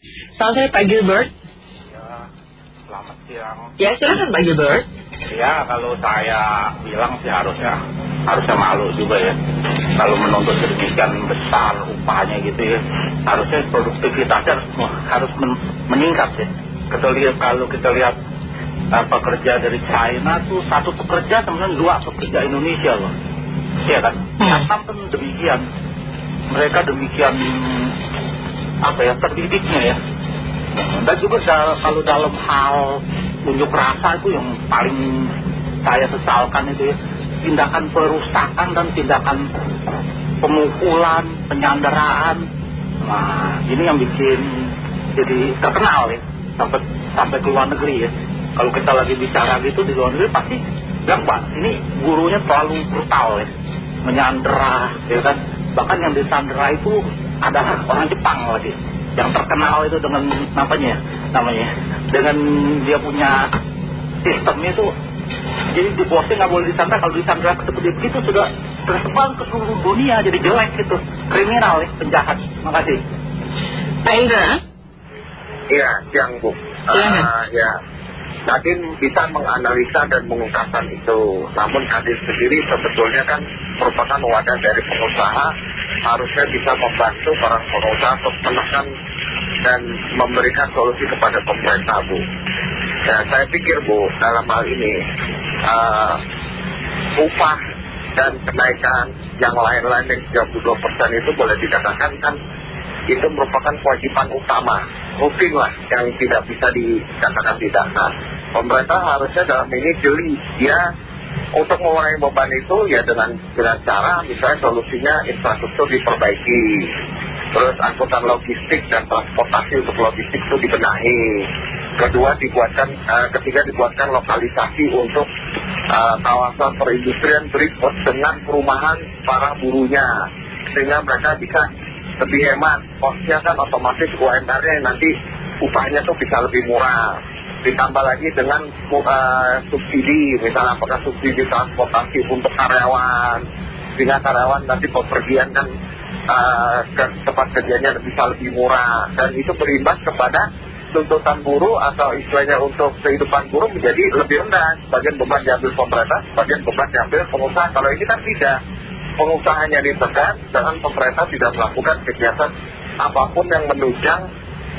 Selamat sore Pak Gilbert. Ya, selamat siang. Ya silakan Pak Gilbert. Ya, kalau saya bilang sih harusnya harusnya malu juga ya. Kalau menuntut sedemikian besar upahnya gitu ya, harusnya produktivitasnya harus, harus men- meningkat ya. Kita lihat kalau kita lihat uh, pekerja dari China tuh satu pekerja teman dua pekerja Indonesia loh. Iya kan? Vietnam pun demikian. Mereka demikian apa ya terdidiknya ya. Dan juga kalau dalam hal unjuk rasa itu yang paling saya sesalkan itu ya tindakan perusakan dan tindakan pemukulan, penyanderaan. Nah, ini yang bikin jadi terkenal ya sampai sampai ke luar negeri ya. Kalau kita lagi bicara gitu di luar negeri pasti bilang pak ini gurunya terlalu brutal ya, menyandera ya kan. Bahkan yang disandera itu ada orang Jepang lagi yang terkenal itu dengan namanya namanya. Dengan dia punya sistemnya itu jadi di bosnya nggak boleh disandra. Kalau disandra seperti begitu sudah tersebar ke seluruh dunia jadi jelek gitu. Kriminal ya penjahat. Makasih Pak Indra. Iya, siang Bu. Ah, ya, Kadin bisa menganalisa dan mengungkapkan itu. Namun Kadin sendiri sebetulnya kan merupakan wadah dari pengusaha, harusnya bisa membantu para pengusaha untuk menekan dan memberikan solusi kepada pemerintah Bu. Ya, saya pikir Bu, dalam hal ini ah, upah dan kenaikan yang lain-lain yang 32% itu boleh dikatakan kan itu merupakan kewajiban utama mungkin lah yang tidak bisa dikatakan tidak nah pemerintah harusnya dalam ini jeli dia untuk mengurangi beban itu ya dengan dengan cara misalnya solusinya infrastruktur diperbaiki. Terus angkutan logistik dan transportasi untuk logistik itu dibenahi. Kedua dibuatkan eh, ketiga dibuatkan lokalisasi untuk eh, kawasan perindustrian berikut dengan perumahan para burunya sehingga mereka bisa lebih hemat. Kosnya kan otomatis UMR-nya nanti upahnya tuh bisa lebih murah ditambah lagi dengan uh, subsidi misalnya apakah subsidi transportasi untuk karyawan. Sehingga karyawan nanti pepergian kan ke tempat kerjanya bisa lebih murah. Dan itu berimbas kepada tuntutan buruh atau istilahnya untuk kehidupan buruh menjadi lebih rendah. Sebagian beban diambil pemerintah sebagian beban diambil pengusaha. Kalau ini kan tidak. Pengusahanya ditekan dengan pemerintah tidak melakukan kegiatan apa pun yang menunjang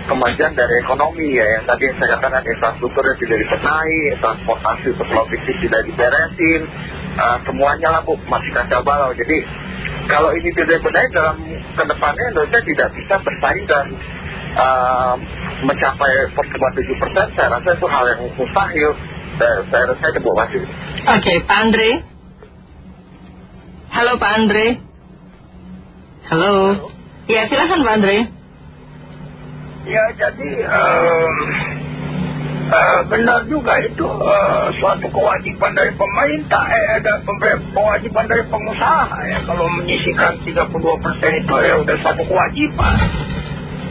kemajuan dari ekonomi ya yang tadi saya katakan infrastrukturnya tidak dibenahi transportasi untuk logistik tidak diberesin uh, semuanya lah bu masih kacau balau jadi kalau ini tidak dibenahi dalam ke depannya Indonesia tidak bisa bersaing dan uh, mencapai pertumbuhan 7 persen saya rasa itu hal yang mustahil saya, saya rasa itu bu masih Oke Pak Andre. Halo Pak Andre. Halo. Ya silakan Pak Andre. Ya jadi em, eh, benar juga itu eh, suatu kewajiban dari pemerintah, eh, ada kewajiban dari pengusaha ya kalau menyisikan 32% itu ya udah satu kewajiban.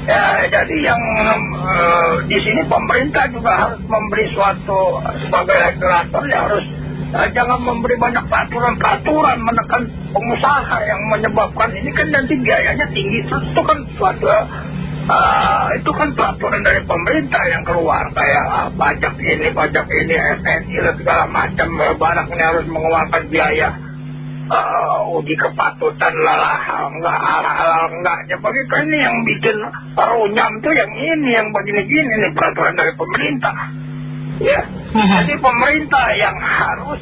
Ya jadi yang eh, di sini pemerintah juga harus memberi suatu sebagai regulator ya harus eh, jangan memberi banyak peraturan-peraturan menekan pengusaha yang menyebabkan ini kan nanti biayanya tinggi itu kan suatu eh, itu kan peraturan dari pemerintah yang keluar. Kayak ah, pajak ini pajak ini SNI dan segala macam. Barang ini harus mengeluarkan biaya eh, uji kepatutan lah enggak halal enggaknya. Begitu ini yang bikin runyam tuh yang ini yang begini-gini nih peraturan dari pemerintah. Ya. Jadi pemerintah yang harus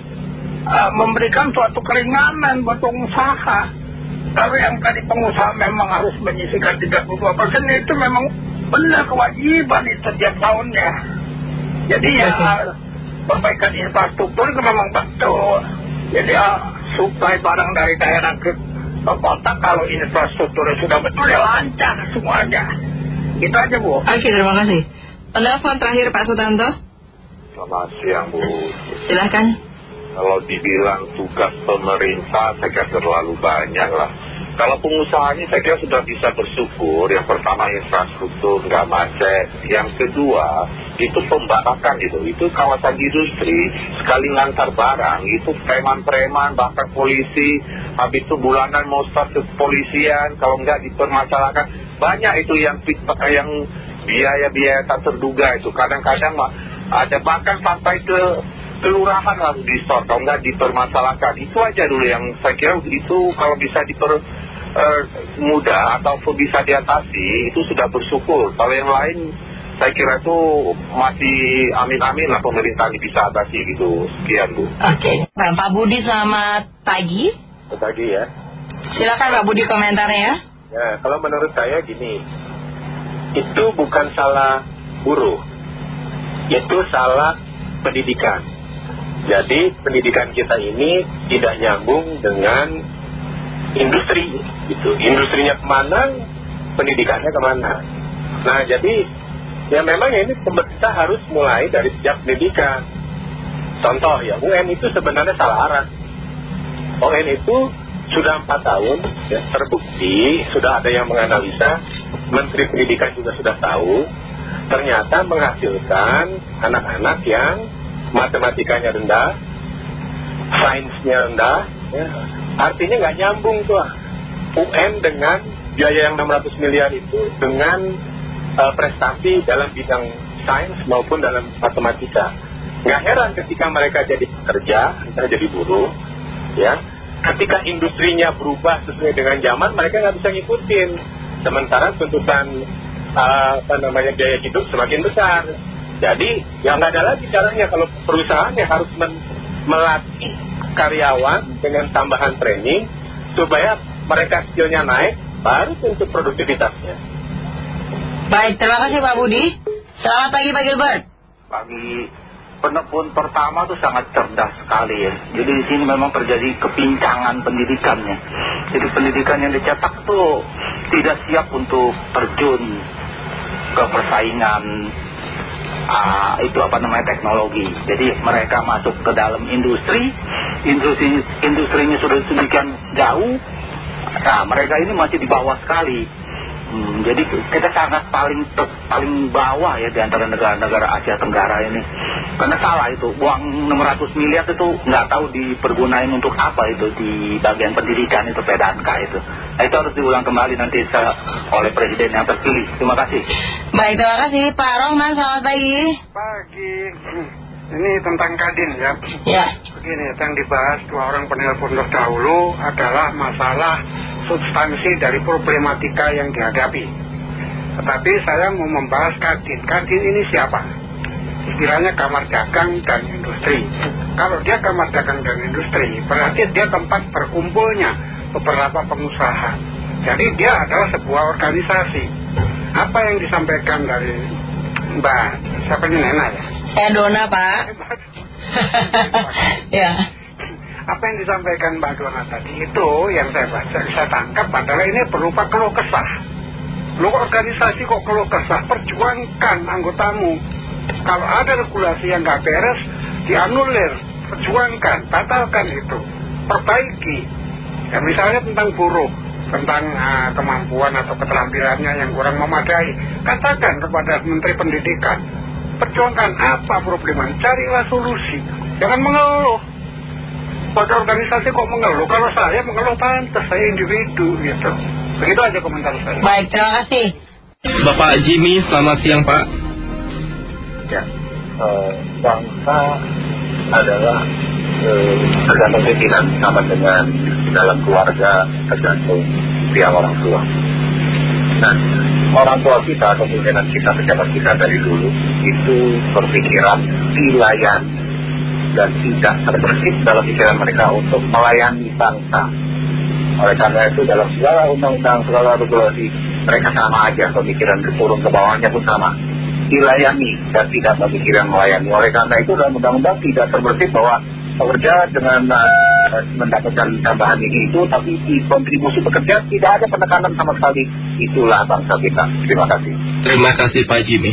memberikan suatu keringanan buat pengusaha kalau yang tadi pengusaha memang harus menyisikan 32 persen itu memang benar kewajiban itu setiap tahunnya jadi ya perbaikan infrastruktur itu memang betul jadi ya suplai barang dari daerah ke, ke kota kalau infrastrukturnya sudah betul ya lancar semuanya itu aja bu Oke terima kasih. Penelpon terakhir Pak Sutanto. Selamat siang Bu. Silakan. Kalau dibilang tugas pemerintah saya kira terlalu banyak lah. Kalau pengusahanya saya kira sudah bisa bersyukur. Yang pertama infrastruktur nggak macet. Yang kedua itu pembatakan itu. Itu kawasan industri sekali ngantar barang itu preman-preman bahkan polisi. Habis itu bulanan mau start ke kepolisian kalau nggak dipermasalahkan. Banyak itu yang yang biaya-biaya tak terduga itu kadang-kadang ada bahkan sampai ke kelurahan harus di store kalau nggak dipermasalahkan itu aja dulu yang saya kira itu kalau bisa diper uh, mudah ataupun bisa diatasi itu sudah bersyukur kalau yang lain saya kira itu masih amin-amin lah pemerintah ini bisa atasi gitu. Sekian Bu. Oke. Nah, Pak Budi selamat pagi. Selamat pagi ya. Silakan Pak Budi komentarnya ya. Ya, kalau menurut saya gini, itu bukan salah buruh, itu salah pendidikan. Jadi pendidikan kita ini tidak nyambung dengan industri gitu. Industrinya ke mana, pendidikannya ke mana. Nah jadi ya memang ini pemerintah harus mulai dari sejak pendidikan. Contoh ya, UN itu sebenarnya salah arah. UN itu sudah empat tahun, ya, terbukti, sudah ada yang menganalisa, Menteri Pendidikan juga sudah tahu, ternyata menghasilkan anak-anak yang matematikanya rendah, sainsnya rendah, ya, artinya nggak nyambung tuh. UN dengan biaya yang 600 miliar itu dengan uh, prestasi dalam bidang sains maupun dalam matematika. Nggak heran ketika mereka jadi pekerja, mereka jadi buruh, ya. Ketika industrinya berubah sesuai dengan zaman, mereka nggak bisa ngikutin. Sementara tuntutan uh, apa namanya biaya hidup semakin besar. Jadi ya nggak ada lagi caranya kalau perusahaan yang harus melatih karyawan dengan tambahan training supaya mereka skillnya naik, baru tentu produktivitasnya. Baik, terima kasih Pak Budi. Selamat pagi Pak Gilbert. Pagi. Penepun pertama itu sangat cerdas sekali ya. Jadi di sini memang terjadi kepincangan pendidikannya. Jadi pendidikan yang dicetak tuh tidak siap untuk terjun ke persaingan uh, itu apa namanya teknologi. Jadi mereka masuk ke dalam industri, industri industrinya sudah sedemikian jauh. Nah mereka ini masih di bawah sekali. Hmm, jadi kita sangat paling paling bawah ya di antara negara-negara Asia Tenggara ini. Karena salah itu, uang 600 miliar itu nggak tahu dipergunain untuk apa itu di bagian pendidikan itu PDANK itu. Nah, itu harus diulang kembali nanti oleh Presiden yang terpilih. Terima kasih. Baik, terima kasih Pak Rohman, selamat pagi. Pagi. Ini tentang Kadin ya. Ya. Begini, yang dibahas dua orang penelpon terdahulu adalah masalah substansi dari problematika yang dihadapi. Tetapi saya mau membahas Kadin. Kadin ini siapa? Istilahnya kamar dagang dan industri. Kalau dia kamar dagang dan industri, berarti dia tempat berkumpulnya beberapa pengusaha. Jadi dia adalah sebuah organisasi. Apa yang disampaikan dari Mbak, siapa ini Nena ya? Saya Dona Pak. ya. Apa yang disampaikan Mbak Dona tadi itu yang saya baca, saya tangkap adalah ini berupa keluh kesah. Lu organisasi kok keluh kesah, perjuangkan anggotamu. Kalau ada regulasi yang nggak beres, dianulir, perjuangkan, batalkan itu, perbaiki. Ya misalnya tentang buruh, tentang uh, kemampuan atau keterampilannya yang kurang memadai, katakan kepada Menteri Pendidikan, perjuangkan apa problemnya, carilah solusi, jangan mengeluh. Pada organisasi kok mengeluh, kalau saya mengeluh pantas, saya individu gitu. Begitu aja komentar saya. Baik, terima kasih. Bapak Jimmy, selamat siang Pak. Ya, uh, bangsa adalah uh, tergantung pimpinan sama dengan dalam keluarga tergantung pihak orang tua. Nah, orang tua kita pimpinan kita, pejabat kita dari dulu itu berpikiran dilayani dan tidak terbersih dalam pikiran mereka untuk melayani bangsa. Oleh karena itu dalam segala undang-undang, segala regulasi, mereka sama aja pemikiran turun ke bawahnya pun sama. Dilayani dan tidak memikirkan melayani. Oleh karena itu dalam undang-undang tidak terbersih bahwa pekerja dengan mendapatkan tambahan ini itu, tapi di kontribusi pekerja tidak ada penekanan sama sekali. Itulah bangsa kita. Terima kasih. Terima kasih Pak Jimmy.